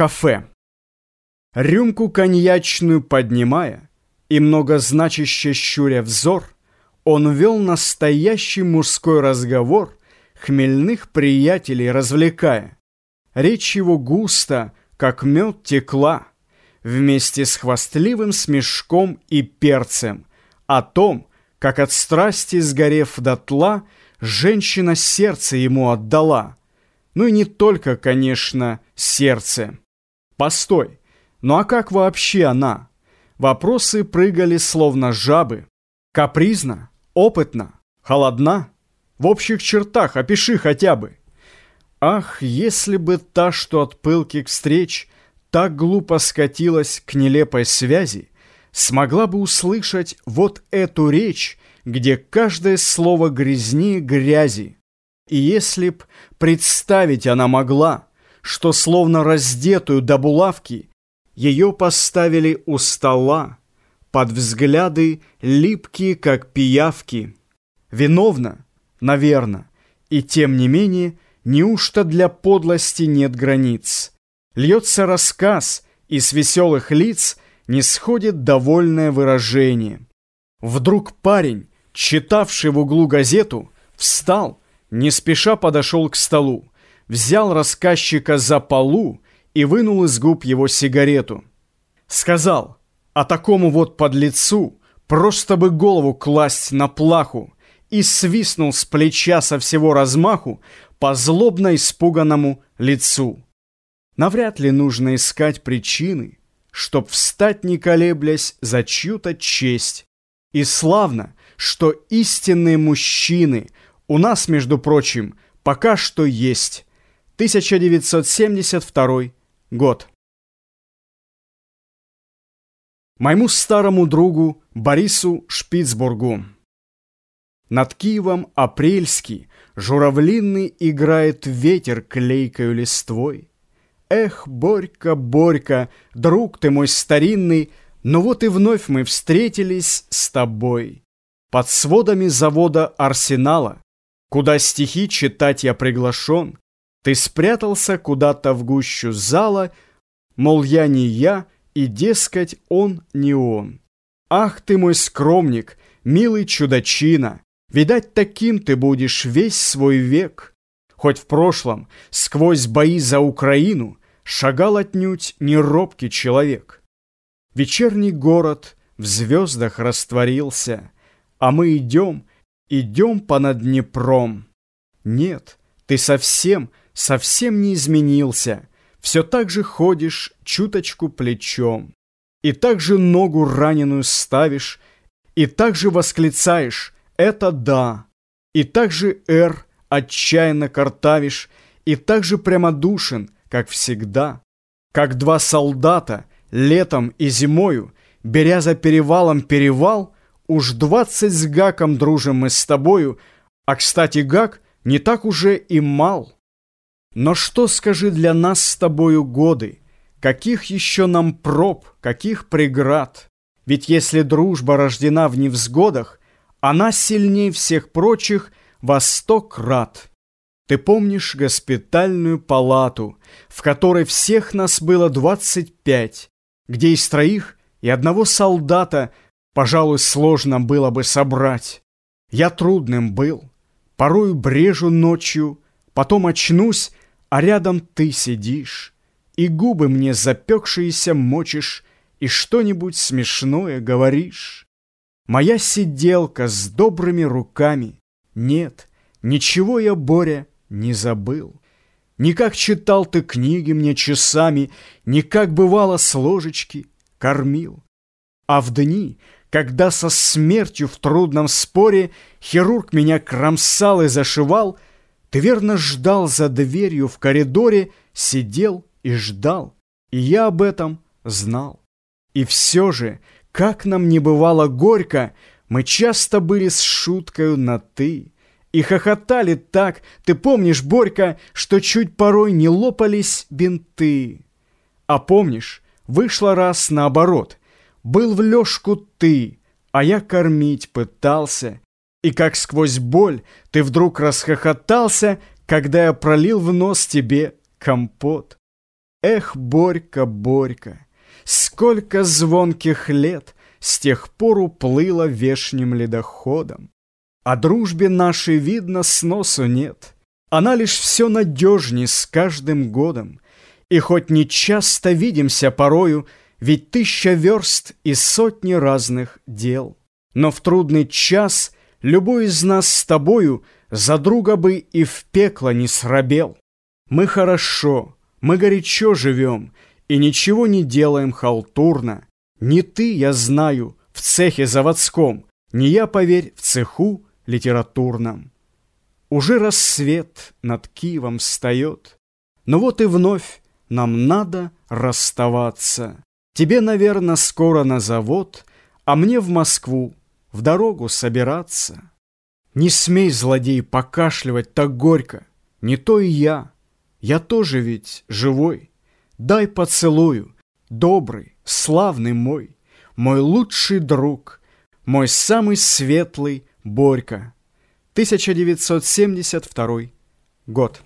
кафе. Рюмку коньячную поднимая и многозначаще щуря взор, он вел настоящий мужской разговор, хмельных приятелей развлекая. Речь его густо, как мед текла, вместе с хвастливым смешком и перцем, о том, как от страсти сгорев дотла, женщина сердце ему отдала. Ну и не только, конечно, сердце. Постой, ну а как вообще она? Вопросы прыгали словно жабы. Капризна, опытна, холодна. В общих чертах опиши хотя бы. Ах, если бы та, что от пылких встреч так глупо скатилась к нелепой связи, смогла бы услышать вот эту речь, где каждое слово грязнее грязи. И если б представить она могла, что словно раздетую до булавки ее поставили у стола, под взгляды липкие, как пиявки. Виновна, наверно, и тем не менее, неужто для подлости нет границ? Льется рассказ, и с веселых лиц не сходит довольное выражение. Вдруг парень, читавший в углу газету, встал, не спеша подошел к столу, взял рассказчика за полу и вынул из губ его сигарету. Сказал, а такому вот подлецу просто бы голову класть на плаху и свистнул с плеча со всего размаху по злобно испуганному лицу. Навряд ли нужно искать причины, чтоб встать не колеблясь за чью-то честь. И славно, что истинные мужчины у нас, между прочим, пока что есть. 1972 год. Моему старому другу Борису Шпицбургу. Над Киевом апрельский, журавлиный играет ветер клейкою листвой. Эх, Борька, Борька, друг ты мой старинный, но вот и вновь мы встретились с тобой. Под сводами завода Арсенала, куда стихи читать я приглашен, ты спрятался куда-то в гущу зала, мол, я не я, и, дескать, он не он. Ах ты мой скромник, милый чудачина, видать, таким ты будешь весь свой век. Хоть в прошлом, сквозь бои за Украину, шагал отнюдь не робкий человек. Вечерний город в звездах растворился, а мы идем, идем понад Днепром. Нет, ты совсем, совсем не изменился, все так же ходишь чуточку плечом, и так же ногу раненую ставишь, и так же восклицаешь «это да», и так же «р» отчаянно картавишь, и так же прямодушен, как всегда, как два солдата летом и зимою, беря за перевалом перевал, уж двадцать с гаком дружим мы с тобою, а, кстати, гак не так уже и мал. Но что, скажи, для нас с тобою годы? Каких еще нам проб, каких преград? Ведь если дружба рождена в невзгодах, она сильнее всех прочих во сто крат. Ты помнишь госпитальную палату, в которой всех нас было двадцать пять, где из троих и одного солдата, пожалуй, сложно было бы собрать. Я трудным был, порою брежу ночью, потом очнусь, а рядом ты сидишь, и губы мне запекшиеся мочишь, и что-нибудь смешное говоришь. Моя сиделка с добрыми руками. Нет, ничего я, Боря, не забыл. Не как читал ты книги мне часами, Не как бывало с ложечки кормил. А в дни, когда со смертью в трудном споре Хирург меня кромсал и зашивал — ты верно ждал за дверью в коридоре, сидел и ждал, и я об этом знал. И все же, как нам не бывало горько, мы часто были с шуткою на «ты». И хохотали так, ты помнишь, Борька, что чуть порой не лопались бинты. А помнишь, вышло раз наоборот, был в лёжку ты, а я кормить пытался, и как сквозь боль ты вдруг расхохотался, когда я пролил в нос тебе компот. Эх, Борька, Борька, сколько звонких лет С тех пор уплыло вешним ледоходом. О дружбе нашей, видно, сносу нет. Она лишь все надежней с каждым годом. И хоть не часто видимся порою, Ведь тысяча верст и сотни разных дел. Но в трудный час любой из нас с тобою За друга бы и в пекло не срабел. Мы хорошо, мы горячо живем И ничего не делаем халтурно. Не ты, я знаю, в цехе заводском, Не я, поверь, в цеху литературном. Уже рассвет над Киевом встает, Но вот и вновь нам надо расставаться. Тебе, наверное, скоро на завод, А мне в Москву в дорогу собираться. Не смей, злодей, покашливать так горько, Не то и я, я тоже ведь живой. Дай поцелую, добрый, славный мой, Мой лучший друг, мой самый светлый Борька. 1972 год.